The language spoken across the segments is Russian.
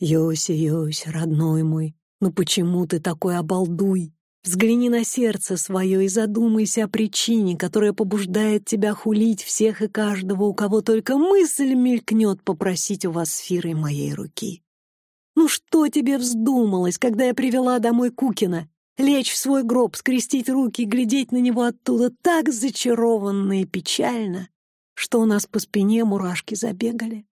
Йося, Йося, родной мой, ну почему ты такой обалдуй? Взгляни на сердце свое и задумайся о причине, которая побуждает тебя хулить всех и каждого, у кого только мысль мелькнет попросить у вас сферой моей руки. Ну что тебе вздумалось, когда я привела домой Кукина? Лечь в свой гроб, скрестить руки и глядеть на него оттуда так зачарованно и печально, что у нас по спине мурашки забегали.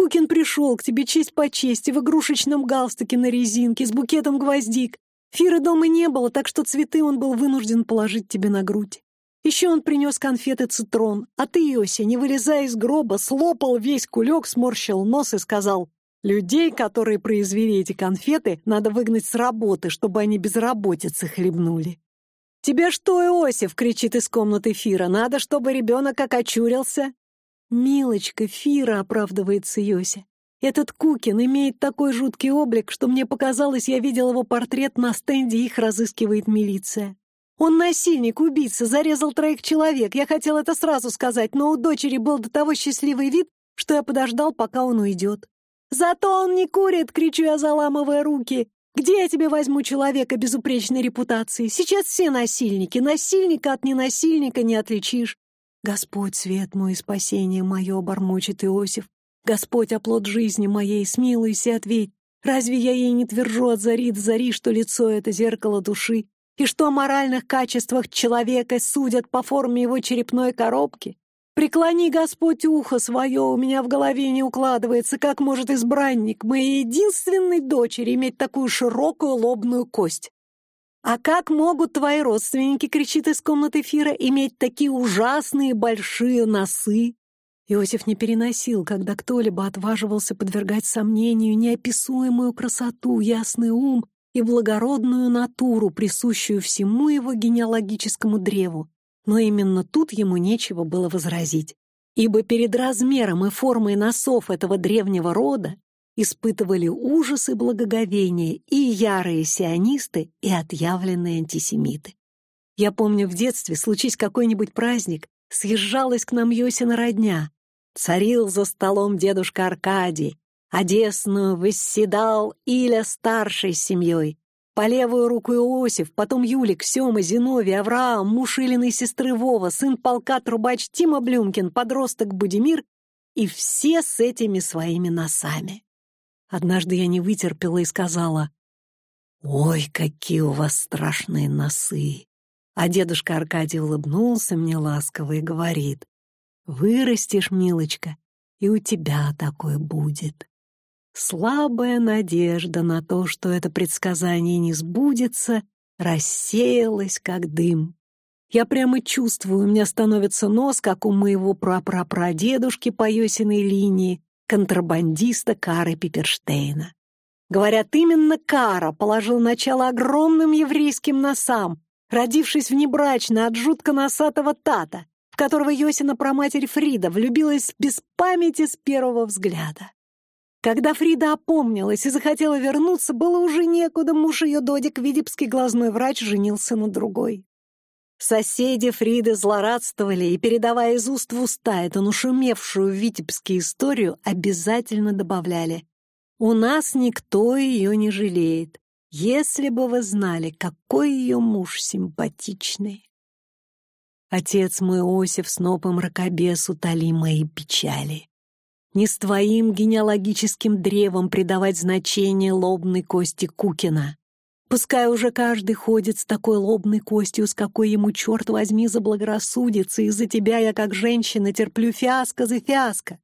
Кукин пришел к тебе честь по чести в игрушечном галстуке на резинке с букетом гвоздик, Фиры дома не было, так что цветы он был вынужден положить тебе на грудь. Еще он принес конфеты цитрон, а ты, Йося, не вылезая из гроба, слопал весь кулек, сморщил нос и сказал, «Людей, которые произвели эти конфеты, надо выгнать с работы, чтобы они безработицы хлебнули». «Тебе что, Иосиф?» — кричит из комнаты Фира. «Надо, чтобы ребенок окочурился». «Милочка, Фира», — оправдывается Йося. Этот Кукин имеет такой жуткий облик, что мне показалось, я видел его портрет на стенде, их разыскивает милиция. Он насильник, убийца, зарезал троих человек. Я хотел это сразу сказать, но у дочери был до того счастливый вид, что я подождал, пока он уйдет. «Зато он не курит!» — кричу я, заламывая руки. «Где я тебе возьму человека безупречной репутации? Сейчас все насильники. Насильника от ненасильника не отличишь». «Господь, свет мой, спасение мое!» — бормочет Иосиф. Господь, оплот жизни моей, смилуйся, ответь. Разве я ей не твержу от зари до зари, что лицо — это зеркало души, и что о моральных качествах человека судят по форме его черепной коробки? Преклони, Господь, ухо свое, у меня в голове не укладывается, как может избранник моей единственной дочери иметь такую широкую лобную кость. А как могут твои родственники, кричит из комнаты Фира, иметь такие ужасные большие носы? Иосиф не переносил, когда кто-либо отваживался подвергать сомнению неописуемую красоту, ясный ум и благородную натуру, присущую всему его генеалогическому древу. Но именно тут ему нечего было возразить, ибо перед размером и формой носов этого древнего рода испытывали ужас и благоговение и ярые сионисты, и отъявленные антисемиты. Я помню, в детстве, случись какой-нибудь праздник, съезжалась к нам Йосина родня, Царил за столом дедушка Аркадий, Одесную восседал Иля старшей семьей. По левую руку Иосиф, потом Юлик, Сема, Зиновий, Авраам, муж Илиной сестры Вова, сын полка трубач Тима Блюмкин, подросток Будимир и все с этими своими носами. Однажды я не вытерпела и сказала, «Ой, какие у вас страшные носы!» А дедушка Аркадий улыбнулся мне ласково и говорит, Вырастешь, милочка, и у тебя такое будет. Слабая надежда на то, что это предсказание не сбудется, рассеялась, как дым. Я прямо чувствую, у меня становится нос, как у моего прапрапрадедушки по Йосиной линии, контрабандиста Кары Пиперштейна. Говорят, именно Кара положил начало огромным еврейским носам, родившись внебрачно от жутко носатого тата, которого Йосина проматерь Фрида влюбилась без памяти с первого взгляда. Когда Фрида опомнилась и захотела вернуться, было уже некуда, муж ее Додик, витебский глазной врач, женился на другой. Соседи Фриды злорадствовали и, передавая из уст в уста эту нашумевшую в Витебске историю, обязательно добавляли «У нас никто ее не жалеет, если бы вы знали, какой ее муж симпатичный». Отец мой Осиф снопом мракобес утоли мои печали. Не с твоим генеалогическим древом придавать значение лобной кости Кукина. Пускай уже каждый ходит с такой лобной костью, с какой ему, черт возьми, заблагорассудится, из-за тебя я, как женщина, терплю фиаско за фиаско.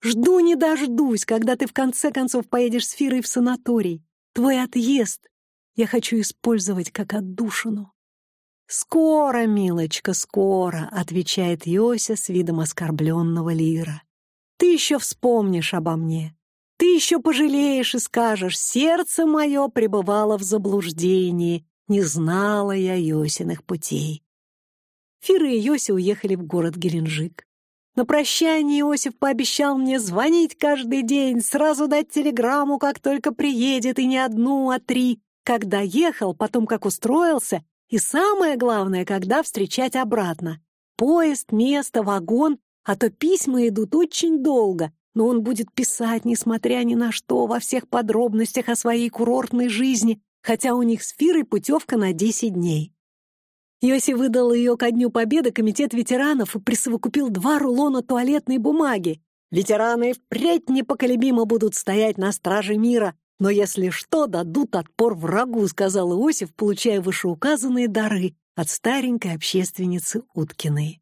Жду не дождусь, когда ты в конце концов поедешь с Фирой в санаторий. Твой отъезд я хочу использовать как отдушину. «Скоро, милочка, скоро», — отвечает Йося с видом оскорбленного лира. «Ты еще вспомнишь обо мне. Ты еще пожалеешь и скажешь, сердце мое пребывало в заблуждении, не знала я Йосиных путей». Фира и Йося уехали в город Геленджик. На прощание Иосиф пообещал мне звонить каждый день, сразу дать телеграмму, как только приедет, и не одну, а три. Когда ехал, потом как устроился, и самое главное, когда встречать обратно. Поезд, место, вагон, а то письма идут очень долго, но он будет писать, несмотря ни на что, во всех подробностях о своей курортной жизни, хотя у них с Фирой путевка на 10 дней. Йоси выдал ее ко Дню Победы комитет ветеранов и присовокупил два рулона туалетной бумаги. Ветераны впредь непоколебимо будут стоять на страже мира, но если что, дадут отпор врагу, сказал Иосиф, получая вышеуказанные дары от старенькой общественницы Уткиной.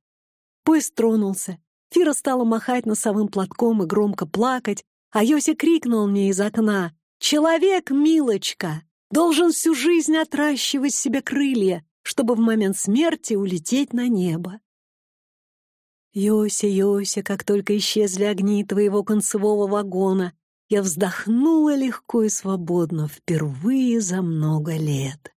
Поезд тронулся. Фира стала махать носовым платком и громко плакать, а Йоси крикнул мне из окна «Человек, милочка, должен всю жизнь отращивать себе крылья, чтобы в момент смерти улететь на небо. Йося, Йося, как только исчезли огни твоего концевого вагона, я вздохнула легко и свободно впервые за много лет.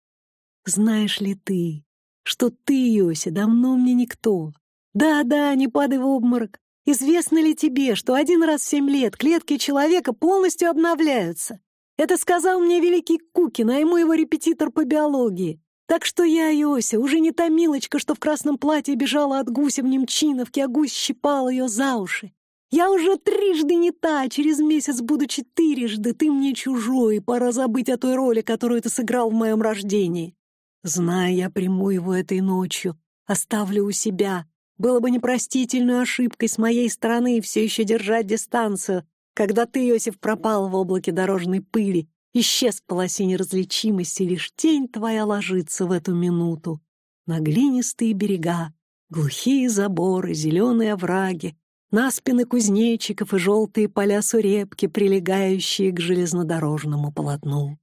Знаешь ли ты, что ты, Йося, давно мне никто? Да-да, не падай в обморок. Известно ли тебе, что один раз в семь лет клетки человека полностью обновляются? Это сказал мне великий Кукин, а ему его репетитор по биологии. Так что я, Йося, уже не та милочка, что в красном платье бежала от гуся в Немчиновке, а гусь щипал ее за уши. Я уже трижды не та, через месяц буду четырежды, ты мне чужой, пора забыть о той роли, которую ты сыграл в моем рождении. Зная, я приму его этой ночью, оставлю у себя. Было бы непростительной ошибкой с моей стороны все еще держать дистанцию, когда ты, Иосиф, пропал в облаке дорожной пыли, Исчез в полосе неразличимости, лишь тень твоя ложится в эту минуту. На глинистые берега, глухие заборы, зеленые овраги, наспины кузнечиков и желтые поля сурепки, прилегающие к железнодорожному полотну.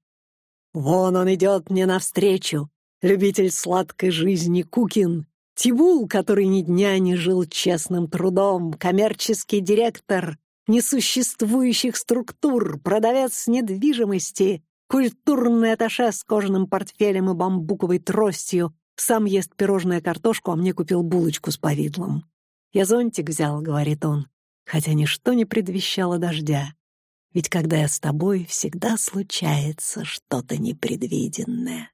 Вон он идет мне навстречу, любитель сладкой жизни Кукин, Тибул, который ни дня не жил честным трудом, коммерческий директор, несуществующих структур, продавец недвижимости, культурный аташе с кожаным портфелем и бамбуковой тростью, сам ест пирожное картошку, а мне купил булочку с повидлом. «Я зонтик взял», — говорит он, хотя ничто не предвещало дождя. Ведь когда я с тобой, всегда случается что-то непредвиденное.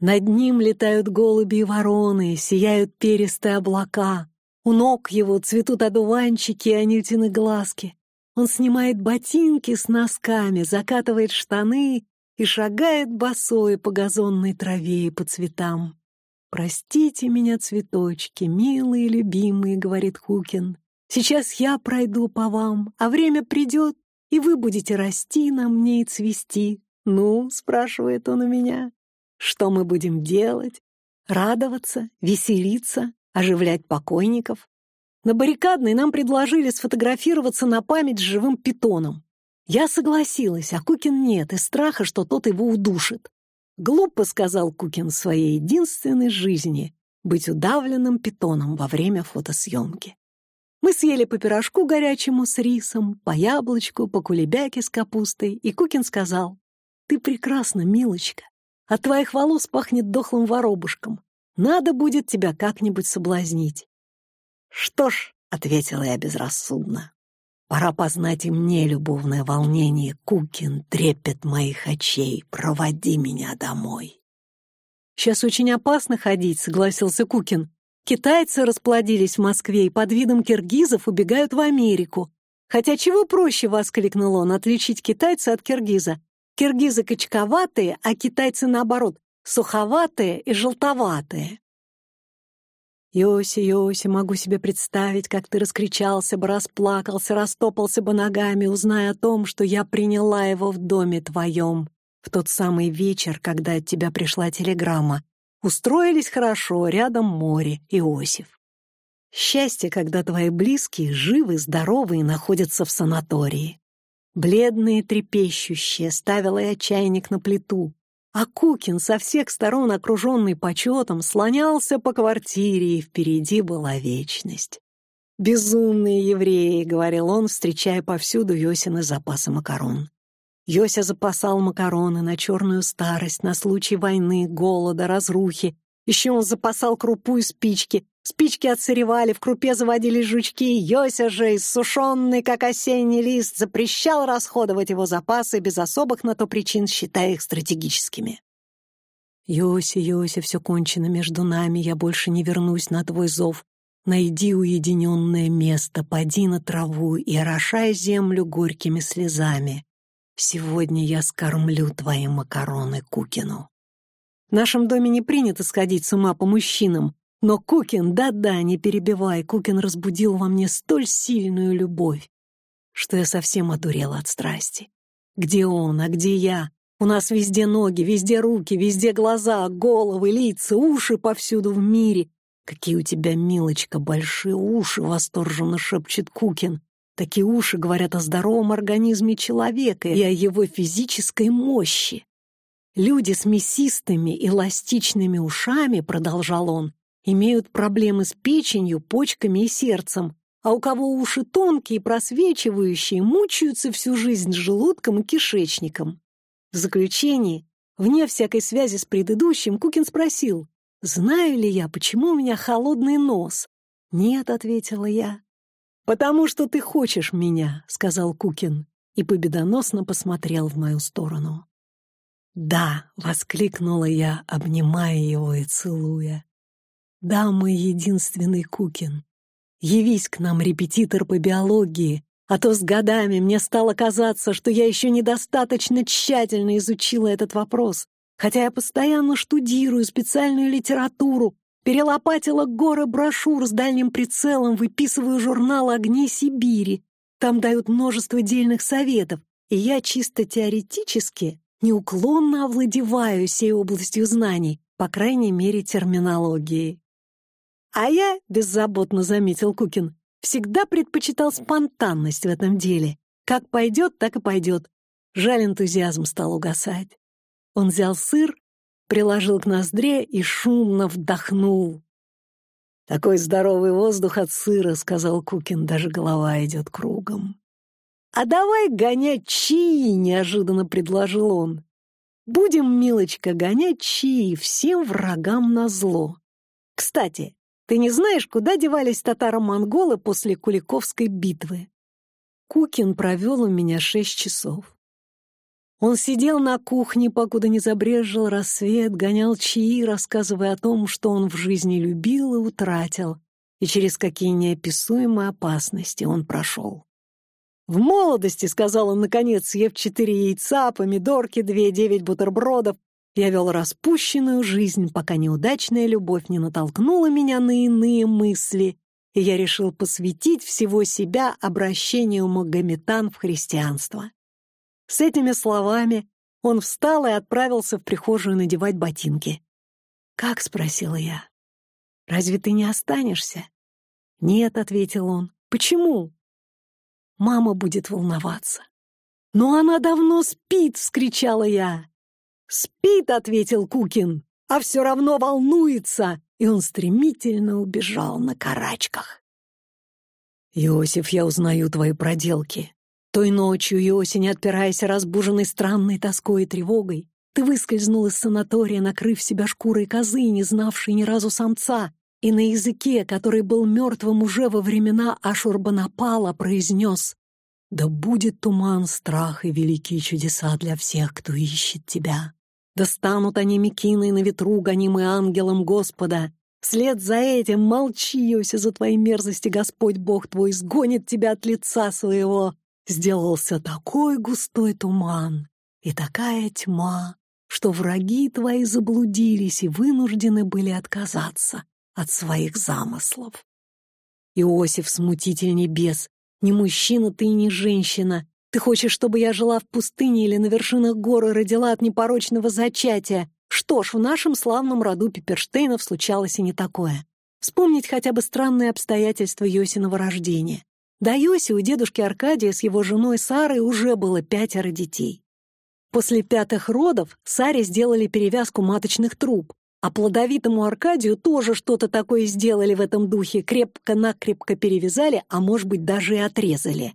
Над ним летают голуби и вороны, сияют перистые облака. У ног его цветут одуванчики и анютины глазки. Он снимает ботинки с носками, закатывает штаны и шагает босой по газонной траве и по цветам. «Простите меня, цветочки, милые, любимые», — говорит Хукин. «Сейчас я пройду по вам, а время придет, и вы будете расти на мне и цвести». «Ну?» — спрашивает он у меня. «Что мы будем делать? Радоваться? Веселиться? оживлять покойников. На баррикадной нам предложили сфотографироваться на память с живым питоном. Я согласилась, а Кукин нет, из страха, что тот его удушит. Глупо, сказал Кукин в своей единственной жизни, быть удавленным питоном во время фотосъемки. Мы съели по пирожку горячему с рисом, по яблочку, по кулебяке с капустой, и Кукин сказал, «Ты прекрасна, милочка. От твоих волос пахнет дохлым воробушком. Надо будет тебя как-нибудь соблазнить. Что ж, — ответила я безрассудно, — пора познать и мне любовное волнение, Кукин, трепет моих очей, проводи меня домой. Сейчас очень опасно ходить, — согласился Кукин. Китайцы расплодились в Москве и под видом киргизов убегают в Америку. Хотя чего проще, — воскликнул он, — отличить китайца от киргиза. Киргизы качковатые, а китайцы, наоборот, суховатые и желтоватые. Йоси, Йоси, могу себе представить, как ты раскричался бы, расплакался, растопался бы ногами, узная о том, что я приняла его в доме твоем в тот самый вечер, когда от тебя пришла телеграмма. Устроились хорошо, рядом море, Иосиф. Счастье, когда твои близкие живы, здоровы и находятся в санатории. Бледные, трепещущие, ставила я чайник на плиту, а Кукин, со всех сторон окруженный почетом, слонялся по квартире, и впереди была вечность. «Безумные евреи», — говорил он, встречая повсюду Йосины запасы макарон. Йося запасал макароны на черную старость, на случай войны, голода, разрухи. Еще он запасал крупу и спички, Спички отсыревали, в крупе заводились жучки. Йося же, иссушенный, как осенний лист, запрещал расходовать его запасы без особых на то причин, считая их стратегическими. «Йося, Йося, все кончено между нами, я больше не вернусь на твой зов. Найди уединенное место, поди на траву и орошай землю горькими слезами. Сегодня я скормлю твои макароны Кукину. В нашем доме не принято сходить с ума по мужчинам, но Кукин, да-да, не перебивай, Кукин разбудил во мне столь сильную любовь, что я совсем одурела от страсти. Где он, а где я? У нас везде ноги, везде руки, везде глаза, головы, лица, уши повсюду в мире. Какие у тебя, милочка, большие уши, восторженно шепчет Кукин. Такие уши говорят о здоровом организме человека и о его физической мощи. Люди с мясистыми, эластичными ушами, продолжал он, имеют проблемы с печенью, почками и сердцем, а у кого уши тонкие, просвечивающие, мучаются всю жизнь с желудком и кишечником. В заключении, вне всякой связи с предыдущим, Кукин спросил, знаю ли я, почему у меня холодный нос. «Нет», — ответила я. «Потому что ты хочешь меня», — сказал Кукин и победоносно посмотрел в мою сторону. «Да», — воскликнула я, обнимая его и целуя. «Да, мой единственный Кукин. Явись к нам, репетитор по биологии, а то с годами мне стало казаться, что я еще недостаточно тщательно изучила этот вопрос, хотя я постоянно штудирую специальную литературу, перелопатила горы брошюр с дальним прицелом, выписываю журнал «Огни Сибири». Там дают множество дельных советов, и я чисто теоретически неуклонно овладеваю всей областью знаний, по крайней мере, терминологией. А я, беззаботно заметил Кукин, всегда предпочитал спонтанность в этом деле. Как пойдет, так и пойдет. Жаль, энтузиазм стал угасать. Он взял сыр, приложил к ноздре и шумно вдохнул. «Такой здоровый воздух от сыра», — сказал Кукин, даже голова идет кругом. «А давай гонять чаи», — неожиданно предложил он. «Будем, милочка, гонять чаи всем врагам на зло. Кстати, ты не знаешь, куда девались татаро-монголы после Куликовской битвы? Кукин провел у меня шесть часов. Он сидел на кухне, покуда не забрежил рассвет, гонял чаи, рассказывая о том, что он в жизни любил и утратил, и через какие неописуемые опасности он прошел. «В молодости», — сказал он, наконец, съев четыре яйца, помидорки, две, девять бутербродов, я вел распущенную жизнь, пока неудачная любовь не натолкнула меня на иные мысли, и я решил посвятить всего себя обращению магометан в христианство. С этими словами он встал и отправился в прихожую надевать ботинки. «Как?» — спросила я. «Разве ты не останешься?» «Нет», — ответил он. «Почему?» «Мама будет волноваться». «Но она давно спит!» — вскричала я. «Спит», — ответил Кукин, — «а все равно волнуется», и он стремительно убежал на карачках. «Иосиф, я узнаю твои проделки. Той ночью, Иосиф, отпираясь разбуженной странной тоской и тревогой, ты выскользнул из санатория, накрыв себя шкурой козы, не знавшей ни разу самца, и на языке, который был мертвым уже во времена Ашурбанапала, произнес «Да будет туман, страх и великие чудеса для всех, кто ищет тебя». Достанут они мекины на ветру, гонимые ангелом Господа. Вслед за этим молчи, Йося, за твои мерзости Господь Бог твой сгонит тебя от лица своего. Сделался такой густой туман и такая тьма, что враги твои заблудились и вынуждены были отказаться от своих замыслов. Иосиф, смутитель небес, не мужчина ты и не женщина, ты хочешь, чтобы я жила в пустыне или на вершинах горы родила от непорочного зачатия? Что ж, в нашем славном роду Пиперштейнов случалось и не такое. Вспомнить хотя бы странные обстоятельства Йосиного рождения. До Йоси у дедушки Аркадия с его женой Сарой уже было пятеро детей. После пятых родов Саре сделали перевязку маточных труб, а плодовитому Аркадию тоже что-то такое сделали в этом духе, крепко-накрепко перевязали, а может быть даже и отрезали.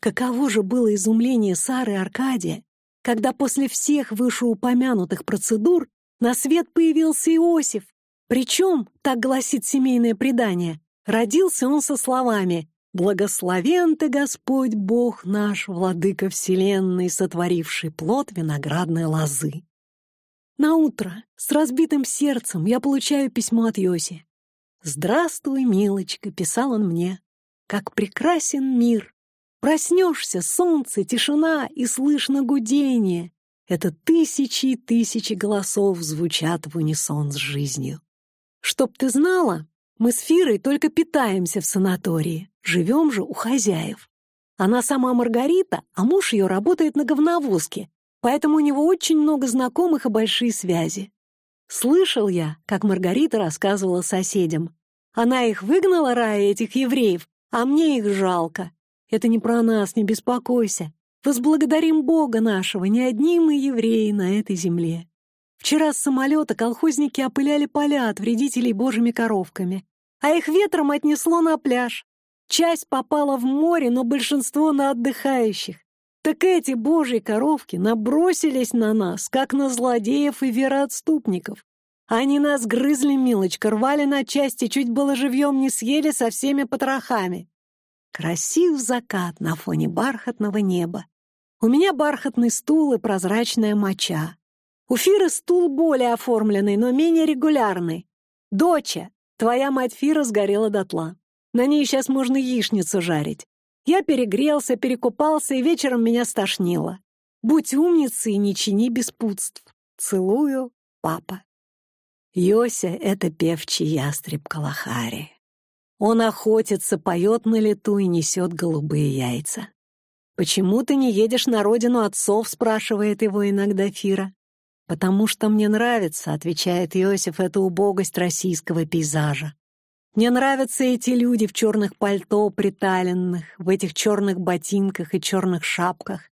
Каково же было изумление Сары Аркадия, когда после всех вышеупомянутых процедур на свет появился Иосиф. Причем, так гласит семейное предание, родился он со словами «Благословен ты, Господь Бог наш, владыка вселенной, сотворивший плод виноградной лозы». На утро с разбитым сердцем я получаю письмо от Йоси. «Здравствуй, милочка», — писал он мне. «Как прекрасен мир! Проснешься, солнце, тишина и слышно гудение. Это тысячи и тысячи голосов звучат в унисон с жизнью. Чтоб ты знала, мы с Фирой только питаемся в санатории, живем же у хозяев. Она сама Маргарита, а муж ее работает на говновозке, поэтому у него очень много знакомых и большие связи. Слышал я, как Маргарита рассказывала соседям. Она их выгнала, Рая, этих евреев, а мне их жалко. Это не про нас, не беспокойся. Возблагодарим Бога нашего, не одни мы евреи на этой земле. Вчера с самолета колхозники опыляли поля от вредителей божьими коровками, а их ветром отнесло на пляж. Часть попала в море, но большинство на отдыхающих. Так эти божьи коровки набросились на нас, как на злодеев и вероотступников. Они нас грызли, милочка, рвали на части, чуть было живьем не съели со всеми потрохами. Красив закат на фоне бархатного неба. У меня бархатный стул и прозрачная моча. У Фиры стул более оформленный, но менее регулярный. Доча, твоя мать Фира сгорела дотла. На ней сейчас можно яичницу жарить. Я перегрелся, перекупался, и вечером меня стошнило. Будь умницей и не чини беспутств. Целую, папа. Йося — это певчий ястреб Калахари. Он охотится, поет на лету и несет голубые яйца. «Почему ты не едешь на родину отцов?» — спрашивает его иногда Фира. «Потому что мне нравится», — отвечает Иосиф, — «эта убогость российского пейзажа. Мне нравятся эти люди в черных пальто приталенных, в этих черных ботинках и черных шапках.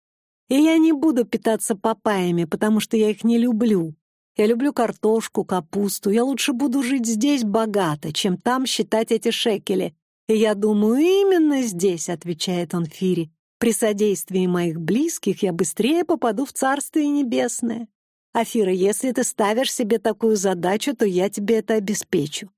И я не буду питаться папаями, потому что я их не люблю. Я люблю картошку, капусту. Я лучше буду жить здесь богато, чем там считать эти шекели. И я думаю, именно здесь, — отвечает он Фире, при содействии моих близких я быстрее попаду в Царствие Небесное. Афира, если ты ставишь себе такую задачу, то я тебе это обеспечу.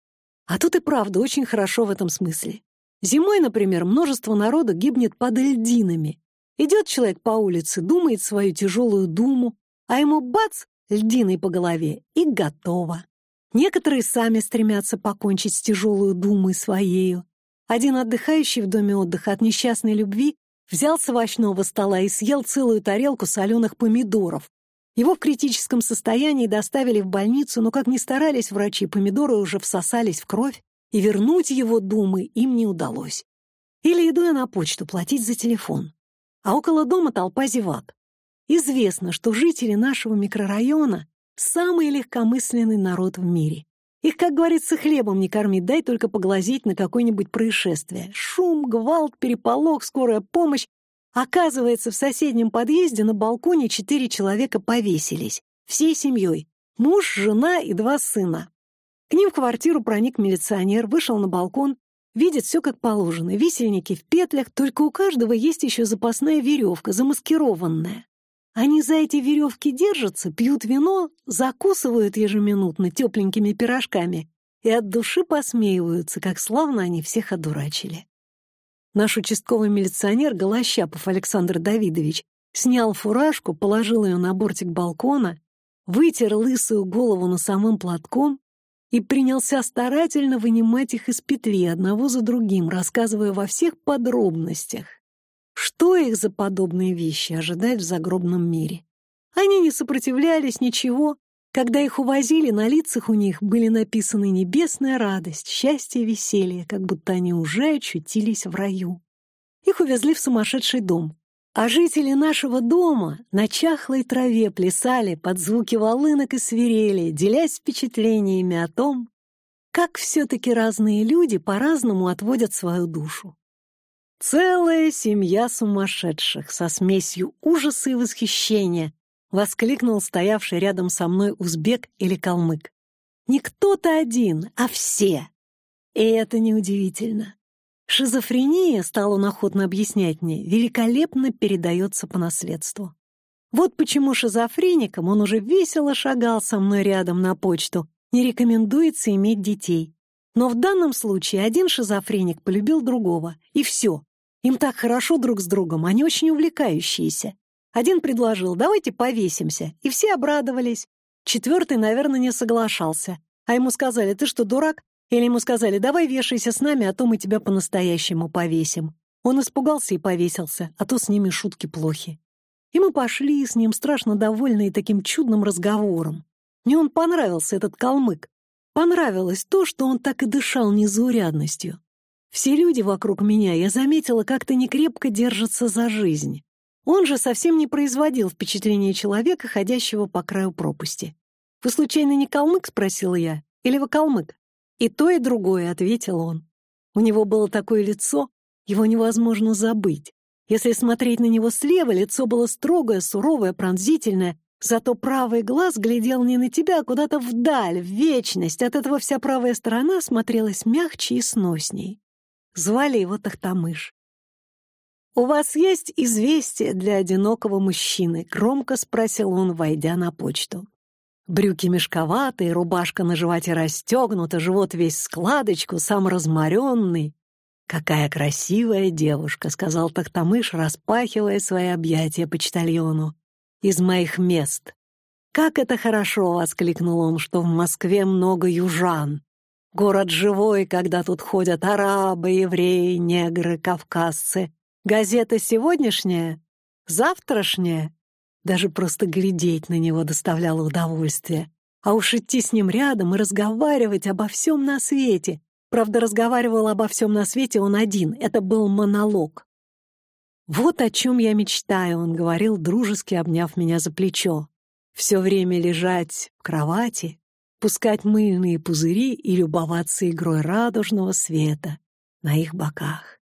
А тут и правда очень хорошо в этом смысле. Зимой, например, множество народа гибнет под льдинами. Идет человек по улице, думает свою тяжелую думу, а ему бац, льдиной по голове, и готово. Некоторые сами стремятся покончить с тяжелую думой своею. Один отдыхающий в доме отдыха от несчастной любви Взял с овощного стола и съел целую тарелку соленых помидоров. Его в критическом состоянии доставили в больницу, но, как ни старались врачи, помидоры уже всосались в кровь, и вернуть его, думы, им не удалось. Или иду я на почту платить за телефон. А около дома толпа зевак. Известно, что жители нашего микрорайона — самый легкомысленный народ в мире. Их, как говорится, хлебом не кормить, дай только поглазеть на какое-нибудь происшествие. Шум, гвалт, переполох, скорая помощь. Оказывается, в соседнем подъезде на балконе четыре человека повесились. Всей семьей. Муж, жена и два сына. К ним в квартиру проник милиционер, вышел на балкон, видит все как положено. Висельники в петлях, только у каждого есть еще запасная веревка, замаскированная. Они за эти веревки держатся, пьют вино, закусывают ежеминутно тепленькими пирожками и от души посмеиваются, как славно они всех одурачили. Наш участковый милиционер Голощапов Александр Давидович снял фуражку, положил ее на бортик балкона, вытер лысую голову носовым платком и принялся старательно вынимать их из петли одного за другим, рассказывая во всех подробностях, что их за подобные вещи ожидать в загробном мире? Они не сопротивлялись ничего. Когда их увозили, на лицах у них были написаны небесная радость, счастье и веселье, как будто они уже очутились в раю. Их увезли в сумасшедший дом. А жители нашего дома на чахлой траве плясали под звуки волынок и свирели, делясь впечатлениями о том, как все-таки разные люди по-разному отводят свою душу. «Целая семья сумасшедших со смесью ужаса и восхищения!» — воскликнул стоявший рядом со мной узбек или калмык. «Не кто-то один, а все!» И это неудивительно. Шизофрения, стал он охотно объяснять мне, великолепно передается по наследству. Вот почему шизофреникам он уже весело шагал со мной рядом на почту, не рекомендуется иметь детей. Но в данном случае один шизофреник полюбил другого, и все. Им так хорошо друг с другом, они очень увлекающиеся. Один предложил, давайте повесимся, и все обрадовались. Четвертый, наверное, не соглашался. А ему сказали, ты что, дурак? Или ему сказали, давай вешайся с нами, а то мы тебя по-настоящему повесим. Он испугался и повесился, а то с ними шутки плохи. И мы пошли с ним, страшно довольные таким чудным разговором. Мне он понравился, этот калмык. Понравилось то, что он так и дышал незаурядностью. Все люди вокруг меня, я заметила, как-то некрепко держатся за жизнь. Он же совсем не производил впечатления человека, ходящего по краю пропасти. «Вы, случайно, не калмык?» — спросила я. «Или вы калмык?» «И то, и другое», — ответил он. У него было такое лицо, его невозможно забыть. Если смотреть на него слева, лицо было строгое, суровое, пронзительное, зато правый глаз глядел не на тебя, а куда-то вдаль, в вечность. От этого вся правая сторона смотрелась мягче и сносней. Звали его Тахтамыш. «У вас есть известие для одинокого мужчины?» — громко спросил он, войдя на почту. Брюки мешковатые, рубашка на животе расстегнута, живот весь складочку, сам разморенный. «Какая красивая девушка», — сказал Тахтамыш, распахивая свои объятия почтальону. «Из моих мест». «Как это хорошо!» — воскликнул он, что в Москве много южан. Город живой, когда тут ходят арабы, евреи, негры, кавказцы. Газета сегодняшняя? Завтрашняя? Даже просто глядеть на него доставляло удовольствие. А уж идти с ним рядом и разговаривать обо всем на свете, Правда, разговаривал обо всем на свете он один. Это был монолог. «Вот о чем я мечтаю», — он говорил, дружески обняв меня за плечо. «Все время лежать в кровати, пускать мыльные пузыри и любоваться игрой радужного света на их боках».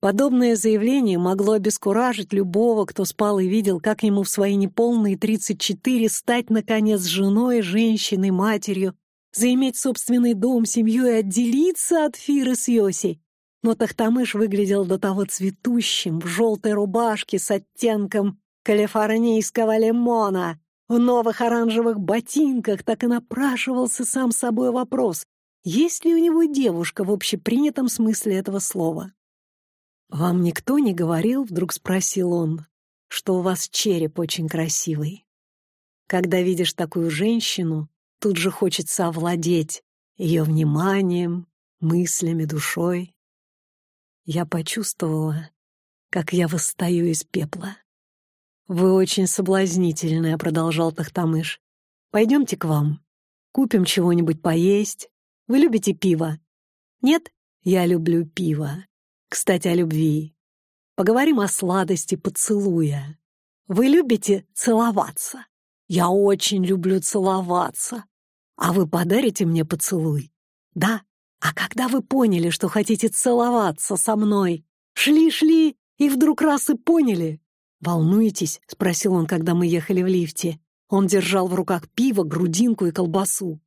Подобное заявление могло обескуражить любого, кто спал и видел, как ему в свои неполные 34 стать, наконец, женой, женщиной, матерью, заиметь собственный дом, семью и отделиться от Фиры с Йосей. Но Тахтамыш выглядел до того цветущим, в желтой рубашке с оттенком калифорнийского лимона, в новых оранжевых ботинках, так и напрашивался сам собой вопрос, есть ли у него девушка в общепринятом смысле этого слова. «Вам никто не говорил?» — вдруг спросил он, что у вас череп очень красивый. Когда видишь такую женщину, Тут же хочется овладеть ее вниманием, мыслями, душой. Я почувствовала, как я восстаю из пепла. «Вы очень соблазнительная», — продолжал Тахтамыш. «Пойдемте к вам. Купим чего-нибудь поесть. Вы любите пиво?» «Нет? Я люблю пиво. Кстати, о любви. Поговорим о сладости поцелуя. Вы любите целоваться?» «Я очень люблю целоваться. «А вы подарите мне поцелуй?» «Да. А когда вы поняли, что хотите целоваться со мной? Шли-шли и вдруг раз и поняли?» «Волнуетесь?» — спросил он, когда мы ехали в лифте. Он держал в руках пиво, грудинку и колбасу.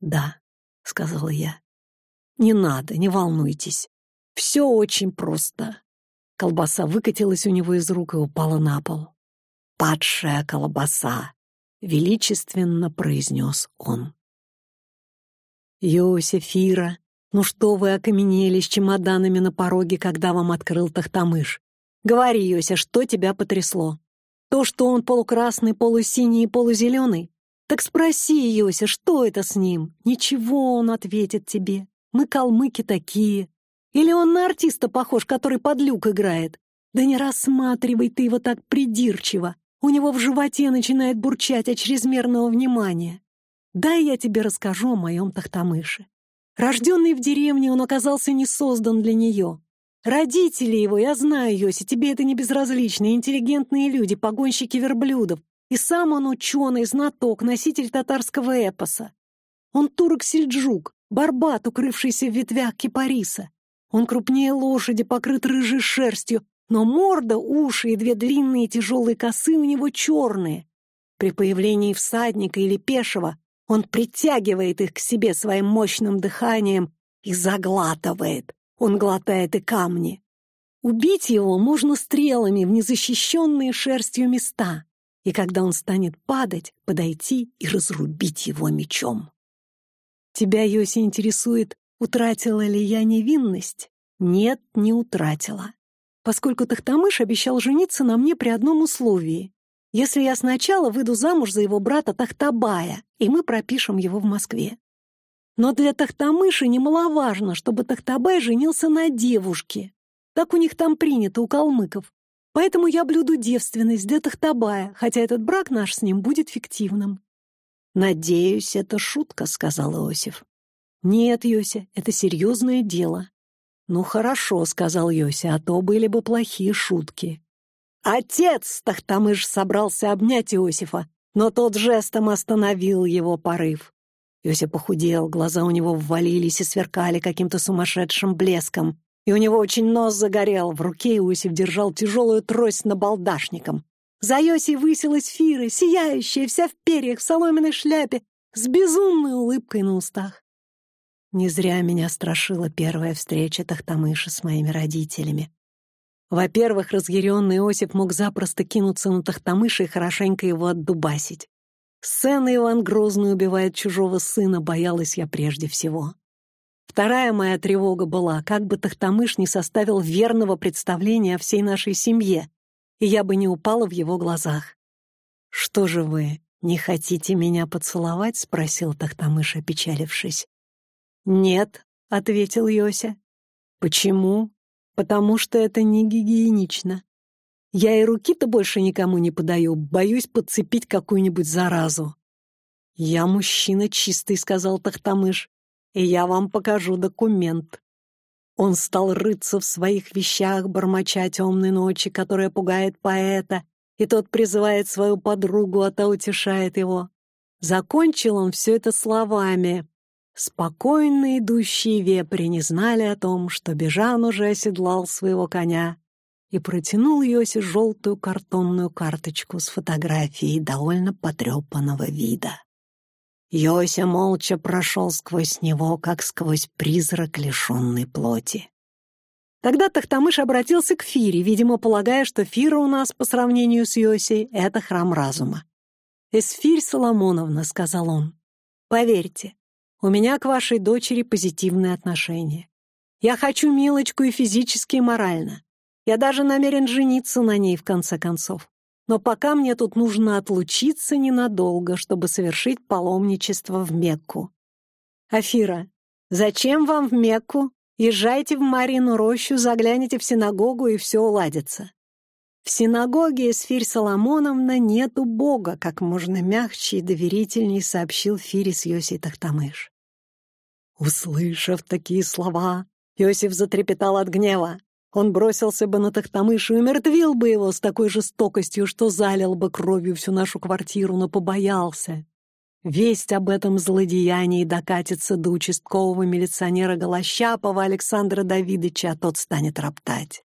«Да», — сказала я. «Не надо, не волнуйтесь. Все очень просто». Колбаса выкатилась у него из рук и упала на пол. «Падшая колбаса!» — величественно произнес он. «Йосифира, ну что вы окаменели с чемоданами на пороге, когда вам открыл Тахтамыш? Говори, Йося, что тебя потрясло? То, что он полукрасный, полусиний и полузеленый? Так спроси, Йося, что это с ним? Ничего, он ответит тебе. Мы калмыки такие. Или он на артиста похож, который под люк играет? Да не рассматривай ты его так придирчиво. У него в животе начинает бурчать от чрезмерного внимания. Дай я тебе расскажу о моем Тахтамыше. Рожденный в деревне, он оказался не создан для нее. Родители его, я знаю, Йоси, тебе это не безразлично, интеллигентные люди, погонщики верблюдов. И сам он ученый, знаток, носитель татарского эпоса. Он турок-сельджук, барбат, укрывшийся в ветвях кипариса. Он крупнее лошади, покрыт рыжей шерстью, но морда, уши и две длинные тяжелые косы у него черные. При появлении всадника или пешего он притягивает их к себе своим мощным дыханием и заглатывает. Он глотает и камни. Убить его можно стрелами в незащищенные шерстью места, и когда он станет падать, подойти и разрубить его мечом. Тебя, Йоси, интересует, утратила ли я невинность? Нет, не утратила поскольку Тахтамыш обещал жениться на мне при одном условии. Если я сначала выйду замуж за его брата Тахтабая, и мы пропишем его в Москве. Но для Тахтамыши немаловажно, чтобы Тахтабай женился на девушке. Так у них там принято, у калмыков. Поэтому я блюду девственность для Тахтабая, хотя этот брак наш с ним будет фиктивным. «Надеюсь, это шутка», — сказал Иосиф. «Нет, Йося, это серьезное дело». «Ну хорошо», — сказал Йося, — «а то были бы плохие шутки». «Отец!» — Тахтамыш собрался обнять Иосифа, но тот жестом остановил его порыв. Йося похудел, глаза у него ввалились и сверкали каким-то сумасшедшим блеском. И у него очень нос загорел. В руке Иосиф держал тяжелую трость набалдашником. За Йосей высилась Фира, сияющая, вся в перьях, в соломенной шляпе, с безумной улыбкой на устах. Не зря меня страшила первая встреча Тахтамыша с моими родителями. Во-первых, разъяренный Иосиф мог запросто кинуться на Тахтамыша и хорошенько его отдубасить. Сцена Иван Грозный убивает чужого сына, боялась я прежде всего. Вторая моя тревога была, как бы Тахтамыш не составил верного представления о всей нашей семье, и я бы не упала в его глазах. «Что же вы, не хотите меня поцеловать?» — спросил Тахтамыш, опечалившись. «Нет», — ответил Йося. «Почему?» «Потому что это не гигиенично. Я и руки-то больше никому не подаю, боюсь подцепить какую-нибудь заразу. «Я мужчина чистый», — сказал Тахтамыш, «и я вам покажу документ». Он стал рыться в своих вещах, бормоча темной ночи, которая пугает поэта, и тот призывает свою подругу, а та утешает его. Закончил он все это словами. Спокойно идущие вепри не знали о том, что Бежан уже оседлал своего коня и протянул Йосе желтую картонную карточку с фотографией довольно потрепанного вида. Йося молча прошел сквозь него, как сквозь призрак лишенной плоти. Тогда Тахтамыш обратился к Фире, видимо, полагая, что Фира у нас по сравнению с Йосей — это храм разума. «Эсфирь Соломоновна», — сказал он, — «поверьте, у меня к вашей дочери позитивные отношения. Я хочу Милочку и физически, и морально. Я даже намерен жениться на ней, в конце концов. Но пока мне тут нужно отлучиться ненадолго, чтобы совершить паломничество в Мекку. Афира, зачем вам в Мекку? Езжайте в Марину рощу, загляните в синагогу, и все уладится. В синагоге Эсфирь Соломоновна нету Бога, как можно мягче и доверительней сообщил Фирис Йосий Тахтамыш. Услышав такие слова, Иосиф затрепетал от гнева. Он бросился бы на Тахтамыша и умертвил бы его с такой жестокостью, что залил бы кровью всю нашу квартиру, но побоялся. Весть об этом злодеянии докатится до участкового милиционера Голощапова Александра Давидовича, а тот станет роптать.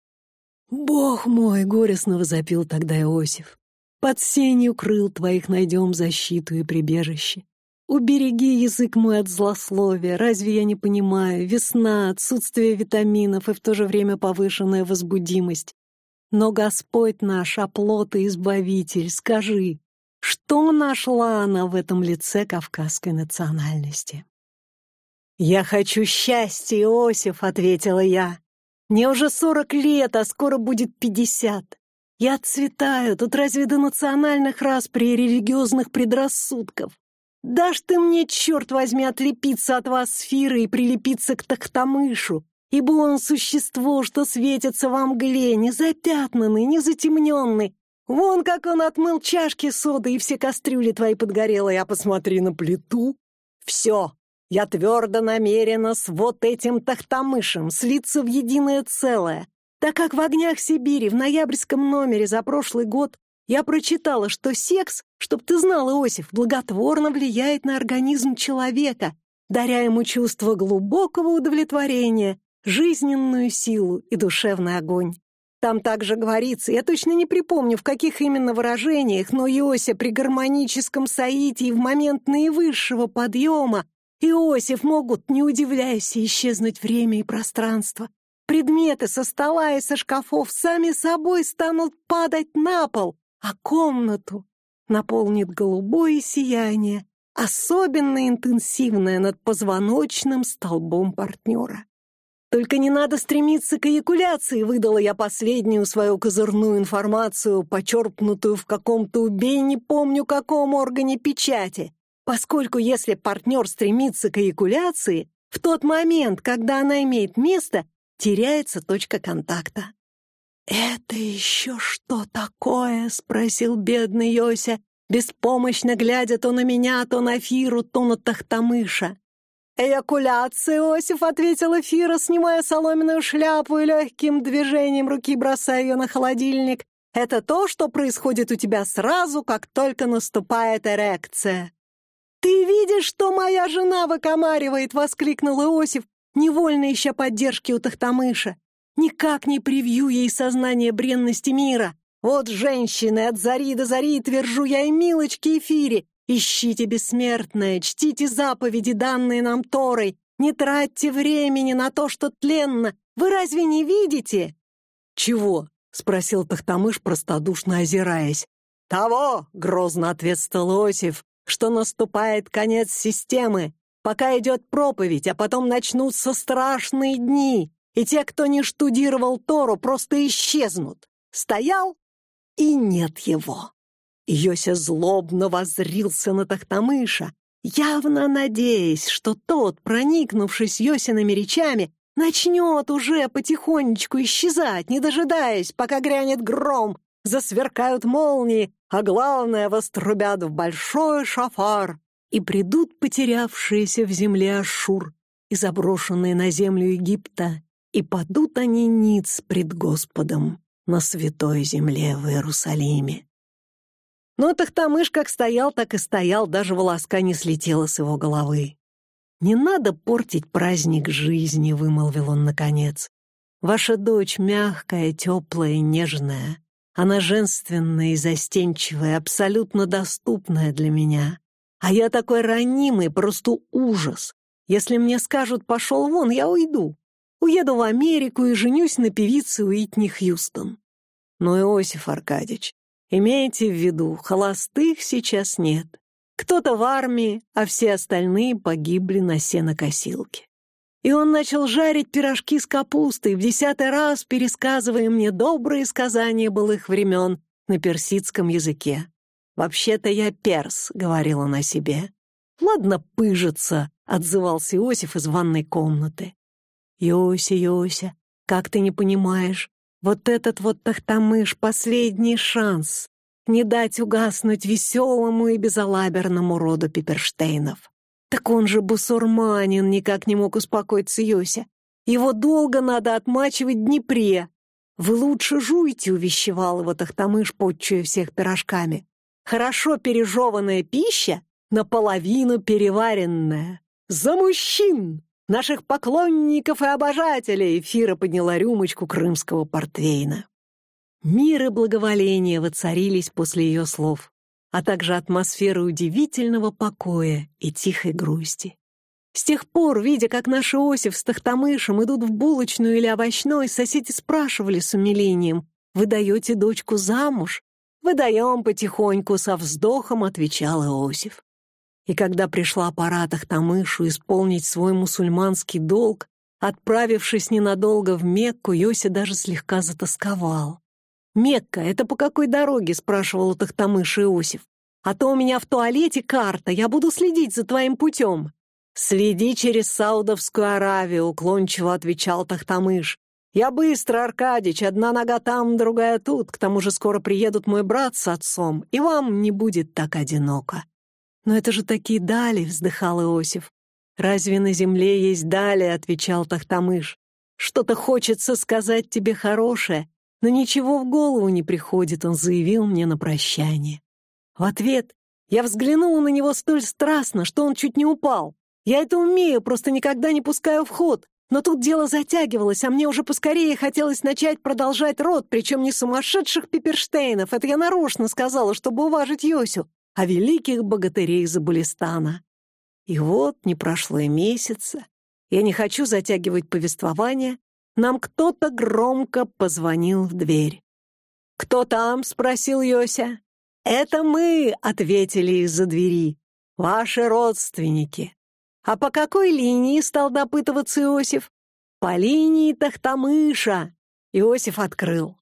«Бог мой!» — горестно возопил тогда Иосиф. «Под сенью крыл твоих найдем защиту и прибежище. Убереги язык мой от злословия, разве я не понимаю? Весна, отсутствие витаминов и в то же время повышенная возбудимость. Но Господь наш, оплот и избавитель, скажи, что нашла она в этом лице кавказской национальности? «Я хочу счастья, Иосиф», — ответила я. «Мне уже сорок лет, а скоро будет пятьдесят. Я отцветаю, тут разве до национальных распри и религиозных предрассудков? Дашь ты мне, черт возьми, отлепиться от вас сферы и прилепиться к Тахтамышу, ибо он существо, что светится во мгле, не запятнанный, не затемненный. Вон как он отмыл чашки соды и все кастрюли твои подгорелые, а посмотри на плиту. Все, я твердо намерена с вот этим Тахтамышем слиться в единое целое, так как в «Огнях Сибири» в ноябрьском номере за прошлый год я прочитала, что секс, чтоб ты знал, Иосиф, благотворно влияет на организм человека, даря ему чувство глубокого удовлетворения, жизненную силу и душевный огонь. Там также говорится, я точно не припомню, в каких именно выражениях, но Иося при гармоническом соитии в момент наивысшего подъема Иосиф могут, не удивляясь, исчезнуть время и пространство. Предметы со стола и со шкафов сами собой станут падать на пол, а комнату наполнит голубое сияние, особенно интенсивное над позвоночным столбом партнера. Только не надо стремиться к эякуляции, выдала я последнюю свою козырную информацию, почерпнутую в каком-то убей не помню каком органе печати. Поскольку если партнер стремится к эякуляции, в тот момент, когда она имеет место, теряется точка контакта. «Это еще что такое?» — спросил бедный Йося, беспомощно глядя то на меня, то на Фиру, то на Тахтамыша. «Эякуляция, Иосиф», — ответила Фира, снимая соломенную шляпу и легким движением руки бросая ее на холодильник. «Это то, что происходит у тебя сразу, как только наступает эрекция». «Ты видишь, что моя жена выкомаривает?» — воскликнул Иосиф, невольно ища поддержки у Тахтамыша. «Никак не привью ей сознание бренности мира. Вот женщины от зари до зари, твержу я и милочки эфире, Ищите бессмертное, чтите заповеди, данные нам Торой, не тратьте времени на то, что тленно. Вы разве не видите?» «Чего?» — спросил Тахтамыш, простодушно озираясь. «Того!» — грозно ответствовал Осиф, что наступает конец системы, пока идет проповедь, а потом начнутся страшные дни, и те, кто не штудировал Тору, просто исчезнут. Стоял, и нет его. Йося злобно воззрился на Тахтамыша, явно надеясь, что тот, проникнувшись Йосиными речами, начнет уже потихонечку исчезать, не дожидаясь, пока грянет гром, засверкают молнии, а главное, вострубят в большой шафар, и придут потерявшиеся в земле Ашур и заброшенные на землю Египта, и падут они ниц пред Господом на святой земле в Иерусалиме. Но Тахтамыш как стоял, так и стоял, даже волоска не слетела с его головы. «Не надо портить праздник жизни», — вымолвил он наконец. «Ваша дочь мягкая, теплая нежная. Она женственная и застенчивая, абсолютно доступная для меня. А я такой ранимый, просто ужас. Если мне скажут «пошел вон», я уйду. Уеду в Америку и женюсь на певице Уитни Хьюстон. Но, Иосиф Аркадьевич, Имейте в виду, холостых сейчас нет. Кто-то в армии, а все остальные погибли на сенокосилке. И он начал жарить пирожки с капустой, в десятый раз пересказывая мне добрые сказания былых времен на персидском языке. «Вообще-то я перс», — говорил он себе. «Ладно пыжиться», — отзывался Иосиф из ванной комнаты. «Йося, Йося, как ты не понимаешь? Вот этот вот Тахтамыш — последний шанс не дать угаснуть веселому и безалаберному роду Пиперштейнов. Так он же бусурманин, никак не мог успокоиться Йося. Его долго надо отмачивать в Днепре. Вы лучше жуйте, увещевал его Тахтамыш, подчуя всех пирожками. Хорошо пережеванная пища, наполовину переваренная. За мужчин! наших поклонников и обожателей!» Фира подняла рюмочку крымского портвейна. Мир и благоволение воцарились после ее слов, а также атмосфера удивительного покоя и тихой грусти. С тех пор, видя, как наш Иосиф с Тахтамышем идут в булочную или овощной, соседи спрашивали с умилением, «Вы даете дочку замуж?» «Выдаем потихоньку», — со вздохом отвечал Иосиф. И когда пришла пора Тахтамышу исполнить свой мусульманский долг, отправившись ненадолго в Мекку, Йося даже слегка затасковал. «Мекка, это по какой дороге?» — спрашивал у Тахтамыша Иосиф. «А то у меня в туалете карта, я буду следить за твоим путем». «Следи через Саудовскую Аравию», — уклончиво отвечал Тахтамыш. «Я быстро, Аркадич, одна нога там, другая тут, к тому же скоро приедут мой брат с отцом, и вам не будет так одиноко». «Но это же такие дали!» — вздыхал Иосиф. «Разве на земле есть дали?» — отвечал Тахтамыш. «Что-то хочется сказать тебе хорошее, но ничего в голову не приходит», — он заявил мне на прощание. В ответ я взглянула на него столь страстно, что он чуть не упал. Я это умею, просто никогда не пускаю в ход. Но тут дело затягивалось, а мне уже поскорее хотелось начать продолжать род, причем не сумасшедших Пиперштейнов. Это я нарочно сказала, чтобы уважить Йосю о великих богатырей Забулистана. И вот не прошло и месяца. Я не хочу затягивать повествование. Нам кто-то громко позвонил в дверь. «Кто там?» — спросил Йося. «Это мы», — ответили из-за двери. «Ваши родственники». «А по какой линии?» — стал допытываться Иосиф. «По линии Тахтамыша». Иосиф открыл.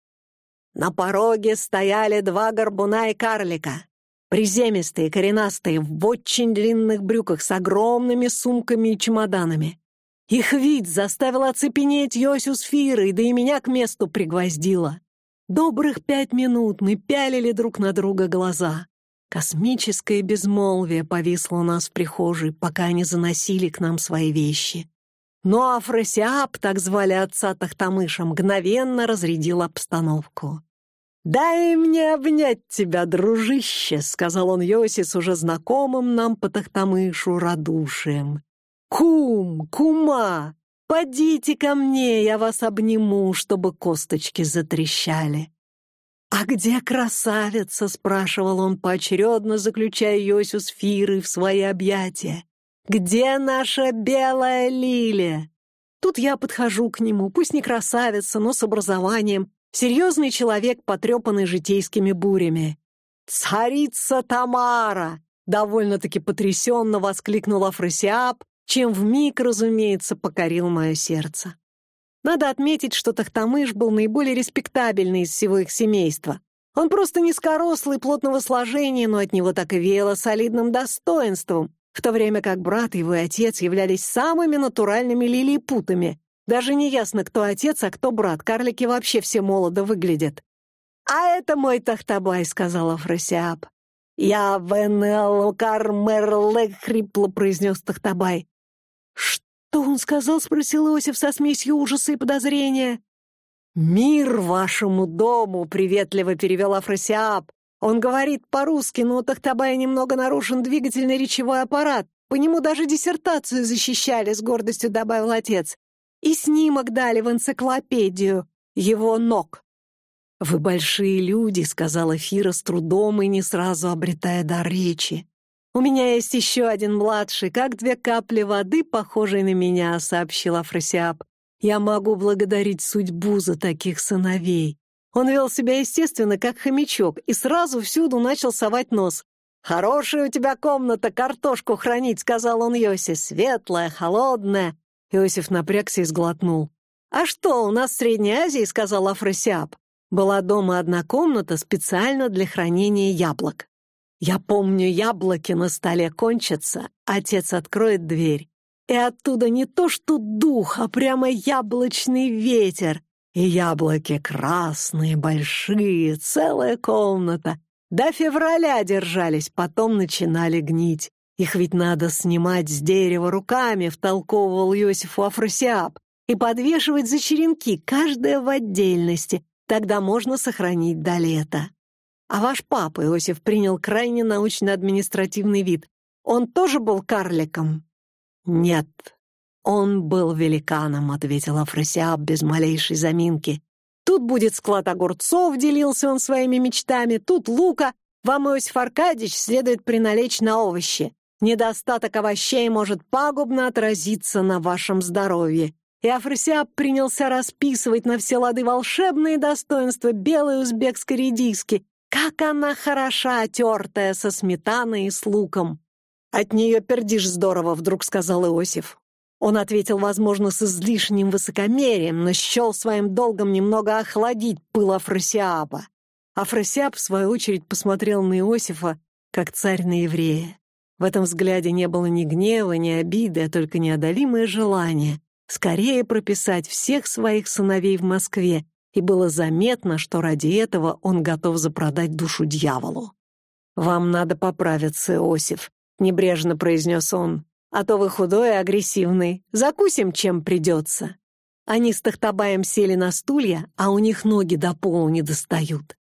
На пороге стояли два горбуна и карлика. Приземистые, коренастые, в очень длинных брюках с огромными сумками и чемоданами. Их вид заставил оцепенеть Йосю с Фирой, да и меня к месту пригвоздило. Добрых пять минут мы пялили друг на друга глаза. Космическое безмолвие повисло у нас в прихожей, пока они заносили к нам свои вещи. Но Афросиаб, так звали отца Тахтамыша, мгновенно разрядил обстановку. «Дай мне обнять тебя, дружище», — сказал он Йоси уже знакомым нам по Тахтамышу радушием. «Кум, кума, подите ко мне, я вас обниму, чтобы косточки затрещали». «А где красавица?» — спрашивал он поочередно, заключая Йосю с Фирой в свои объятия. «Где наша белая лилия?» Тут я подхожу к нему, пусть не красавица, но с образованием, серьезный человек, потрепанный житейскими бурями. «Царица Тамара!» — довольно-таки потрясенно воскликнул Афросиаб, чем вмиг, разумеется, покорил мое сердце. Надо отметить, что Тахтамыш был наиболее респектабельный из всего их семейства. Он просто низкорослый, плотного сложения, но от него так и веяло солидным достоинством, в то время как брат его и отец являлись самыми натуральными лилипутами. Даже не ясно, кто отец, а кто брат. Карлики вообще все молодо выглядят. «А это мой Тахтабай», — сказал Афросиаб. «Я Венел Кармерле», — хрипло произнес Тахтабай. «Что он сказал?» — спросил Иосиф со смесью ужаса и подозрения. «Мир вашему дому!» — приветливо перевел Афросиаб. Он говорит по-русски, но у Тахтабая немного нарушен двигательный речевой аппарат. По нему даже диссертацию защищали, с гордостью добавил отец. И снимок дали в энциклопедию. Его ног. «Вы большие люди», — сказала Фира с трудом и не сразу обретая дар речи. «У меня есть еще один младший, как две капли воды, похожий на меня», — сообщила Фросиап. «Я могу благодарить судьбу за таких сыновей. Он вел себя естественно, как хомячок, и сразу всюду начал совать нос. «Хорошая у тебя комната картошку хранить», — сказал он Йосе. «Светлая, холодная». Иосиф напрягся и сглотнул. «А что, у нас в Средней Азии, — сказал Афросиаб, — была дома одна комната специально для хранения яблок. Я помню, яблоки на столе кончатся, отец откроет дверь, и оттуда не то что дух, а прямо яблочный ветер, и яблоки красные, большие, целая комната. До февраля держались, потом начинали гнить. Их ведь надо снимать с дерева руками, втолковывал Йосифу Афросиаб, и подвешивать за черенки, каждая в отдельности. Тогда можно сохранить до лета. А ваш папа, Иосиф, принял крайне научно-административный вид. Он тоже был карликом? Нет, «Он был великаном», — ответил Афросиаб без малейшей заминки. «Тут будет склад огурцов», — делился он своими мечтами, «тут лука. Вам, Иосиф Аркадьевич, следует приналечь на овощи. Недостаток овощей может пагубно отразиться на вашем здоровье». И Афросиаб принялся расписывать на все лады волшебные достоинства белой узбекской редиски. Как она хороша, тертая, со сметаной и с луком. «От нее пердишь здорово», — вдруг сказал Иосиф. Он ответил, возможно, с излишним высокомерием, но счел своим долгом немного охладить пыл Афросиаба. Афросиаб, в свою очередь, посмотрел на Иосифа, как царь на еврея. В этом взгляде не было ни гнева, ни обиды, а только неодолимое желание скорее прописать всех своих сыновей в Москве, и было заметно, что ради этого он готов запродать душу дьяволу. «Вам надо поправиться, Иосиф», — небрежно произнес он а то вы худой и агрессивный. Закусим, чем придется». Они с Тахтабаем сели на стулья, а у них ноги до полу не достают.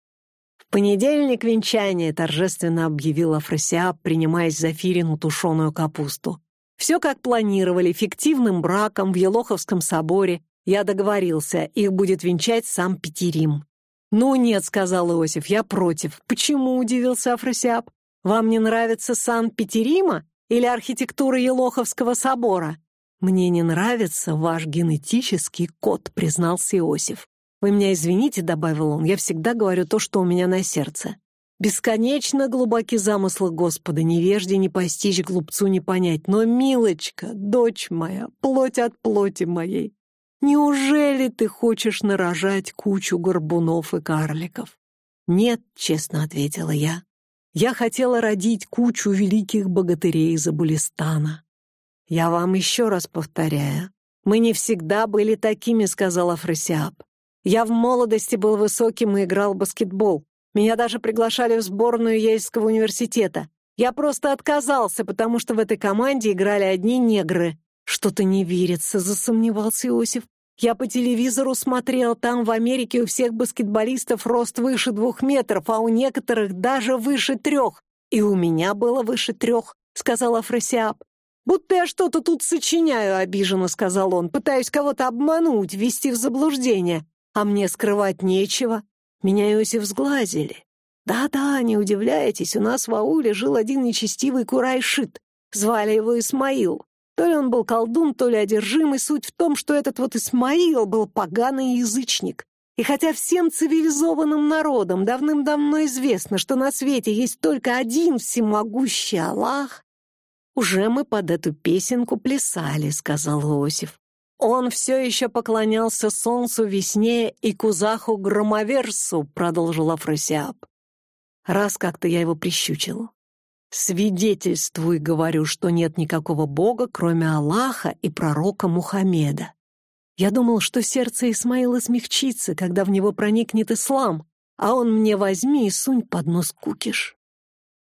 В понедельник венчание торжественно объявил Афросиаб, принимаясь за Фирину тушеную капусту. Все как планировали, фиктивным браком в Елоховском соборе. Я договорился, их будет венчать сам Питирим. «Ну нет», — сказал Иосиф, — «я против». «Почему?» — удивился Афросиаб. «Вам не нравится сан Питирима? или архитектура Елоховского собора. Мне не нравится ваш генетический код, признался Иосиф. Вы меня извините, добавил он, я всегда говорю то, что у меня на сердце. Бесконечно глубоки замыслы Господа, невежде не постичь, глупцу не понять. Но, милочка, дочь моя, плоть от плоти моей, неужели ты хочешь нарожать кучу горбунов и карликов? Нет, честно ответила я. Я хотела родить кучу великих богатырей из Абулистана. Я вам еще раз повторяю, мы не всегда были такими, сказала Фросиап. Я в молодости был высоким и играл в баскетбол. Меня даже приглашали в сборную Ельского университета. Я просто отказался, потому что в этой команде играли одни негры. Что-то не верится, засомневался Иосиф. Я по телевизору смотрел, там в Америке у всех баскетболистов рост выше двух метров, а у некоторых даже выше трех. И у меня было выше трех, сказала Фросиап. «Будто я что-то тут сочиняю», — обиженно сказал он. «Пытаюсь кого-то обмануть, ввести в заблуждение. А мне скрывать нечего. Меня Иосиф сглазили. Да-да, не удивляйтесь, у нас в ауле жил один нечестивый Курайшит. Звали его Исмаил. То ли он был колдун, то ли одержимый. Суть в том, что этот вот Исмаил был поганый язычник. И хотя всем цивилизованным народам давным-давно известно, что на свете есть только один всемогущий Аллах, уже мы под эту песенку плясали, сказал Иосиф. Он все еще поклонялся солнцу, весне и Кузаху-громовержцу, продолжил Афросиаб. Раз как-то я его прищучил. Свидетельствуй, говорю, что нет никакого бога, кроме Аллаха и пророка Мухаммеда. Я думал, что сердце Исмаила смягчится, когда в него проникнет ислам, а он мне возьми и сунь под нос кукиш.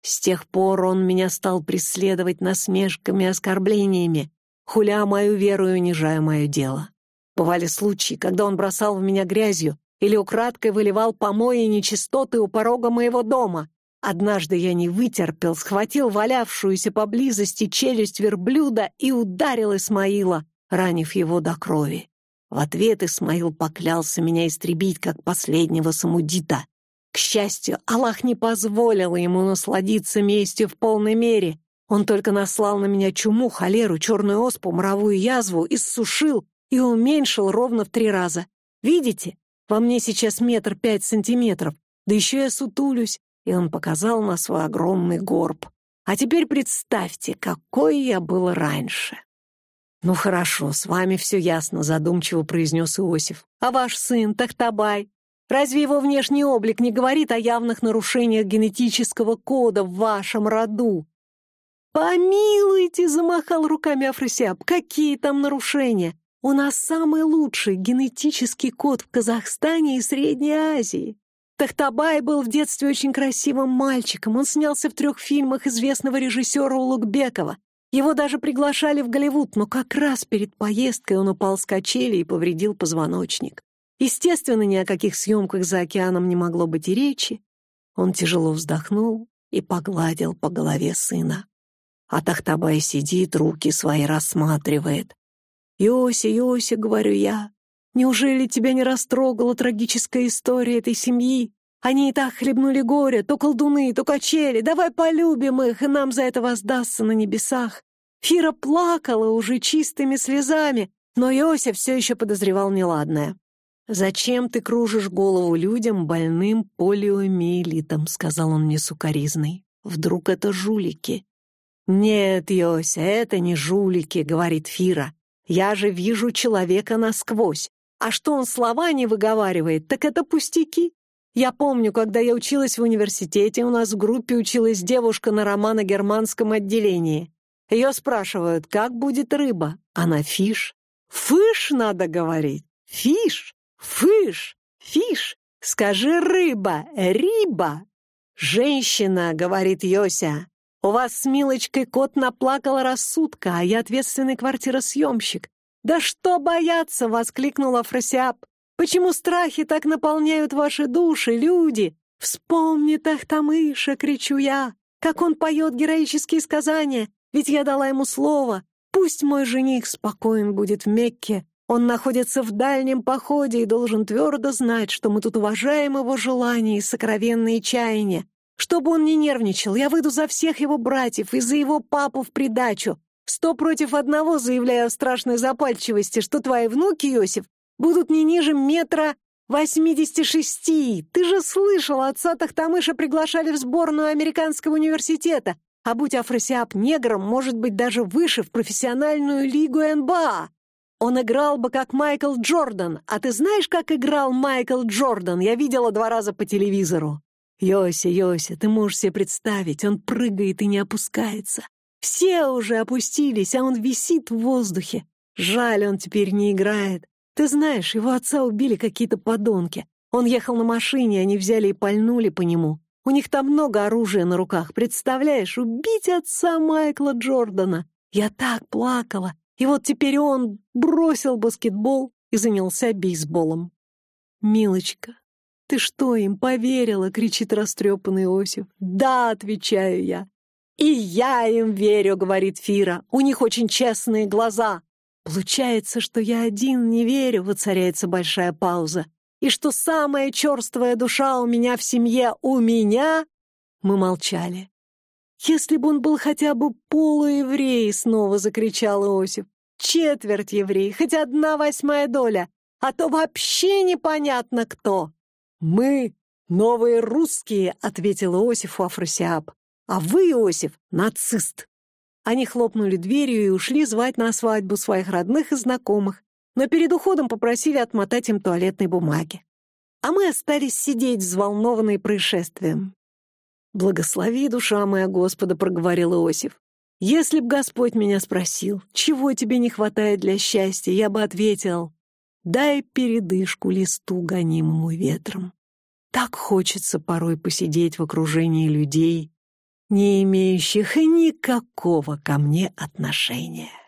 С тех пор он меня стал преследовать насмешками и оскорблениями, хуля мою веру и унижая мое дело. Бывали случаи, когда он бросал в меня грязью или украдкой выливал помои и нечистоты у порога моего дома. Однажды я не вытерпел, схватил валявшуюся поблизости челюсть верблюда и ударил Исмаила, ранив его до крови. В ответ Исмаил поклялся меня истребить, как последнего самудита. К счастью, Аллах не позволил ему насладиться местью в полной мере. Он только наслал на меня чуму, холеру, черную оспу, моровую язву, иссушил и уменьшил ровно в три раза. Видите, во мне сейчас метр пять сантиметров, да еще я сутулюсь, и он показал на свой огромный горб. А теперь представьте, какой я был раньше. «Ну хорошо, с вами все ясно», — задумчиво произнес Иосиф. «А ваш сын, Тахтабай? Разве его внешний облик не говорит о явных нарушениях генетического кода в вашем роду?» «Помилуйте!» — замахал руками Афросиаб. «Какие там нарушения? У нас самый лучший генетический код в Казахстане и Средней Азии. Тахтабай был в детстве очень красивым мальчиком. Он снялся в трех фильмах известного режиссера Улугбекова. Его даже приглашали в Голливуд, но как раз перед поездкой он упал с качели и повредил позвоночник. Естественно, ни о каких съемках за океаном не могло быть и речи. Он тяжело вздохнул и погладил по голове сына. А Тахтабай сидит, руки свои рассматривает. «Йося, Йося», — говорю я, Неужели тебя не растрогала трагическая история этой семьи? Они и так хлебнули горе, то колдуны, то качели. Давай полюбим их, и нам за это воздастся на небесах. Фира плакала уже чистыми слезами, но Йося все еще подозревал неладное. «Зачем ты кружишь голову людям, больным полиомиелитом?» — сказал он мне сукоризный. «Вдруг это жулики?» «Нет, Йося, это не жулики», — говорит Фира. «Я же вижу человека насквозь. А что он слова не выговаривает, так это пустяки. Я помню, когда я училась в университете, у нас в группе училась девушка на романо-германском отделении. Ее спрашивают, как будет рыба? Она фиш. Фыш надо говорить. Фиш, фыш, фиш. Скажи рыба, риба. Женщина, говорит Йося, у вас с Милочкой кот наплакал рассудка, а я ответственный квартиросъемщик. «Да что бояться!» — воскликнул Афросиаб. «Почему страхи так наполняют ваши души, люди? Вспомни Тахтамыша!» — кричу я. «Как он поет героические сказания! Ведь я дала ему слово. Пусть мой жених спокоен будет в Мекке. Он находится в дальнем походе и должен твердо знать, что мы тут уважаем его желания и сокровенные чаяния. Чтобы он не нервничал, я выйду за всех его братьев и за его папу в придачу. Сто против одного, заявляю в страшной запальчивости, что твои внуки, Йосиф, будут не ниже метра восьмидесяти шести. Ты же слышал, отца Тахтамыша приглашали в сборную американского университета, а будь Афросиаб негром, может быть, даже выше в профессиональную лигу НБА. Он играл бы как Майкл Джордан. А ты знаешь, как играл Майкл Джордан? Я видела два раза по телевизору. Йося, Йося, ты можешь себе представить, он прыгает и не опускается. Все уже опустились, а он висит в воздухе. Жаль, он теперь не играет. Ты знаешь, его отца убили какие-то подонки. Он ехал на машине, они взяли и пальнули по нему. У них там много оружия на руках, представляешь? Убить отца Майкла Джордана. Я так плакала. И вот теперь он бросил баскетбол и занялся бейсболом. «Милочка, ты что, им поверила?» — кричит растрепанный Осип. «Да», — отвечаю я. «И я им верю», — говорит Фира. «У них очень честные глаза». Получается, что я один не верю, воцаряется большая пауза. И что самая черствая душа у меня в семье у меня? Мы молчали. «Если бы он был хотя бы полуеврей!» — снова закричал Иосиф. «Четверть еврей, хоть одна восьмая доля, а то вообще непонятно кто!» «Мы новые русские!» — ответил Иосифу Афросиаб. «А вы, Иосиф, нацист!» Они хлопнули дверью и ушли звать на свадьбу своих родных и знакомых, но перед уходом попросили отмотать им туалетной бумаги. А мы остались сидеть, взволнованные происшествием. «Благослови, душа моя Господа», — проговорил Иосиф. «Если б Господь меня спросил, чего тебе не хватает для счастья, я бы ответил, дай передышку листу, гонимому ветром. Так хочется порой посидеть в окружении людей, не имеющих никакого ко мне отношения».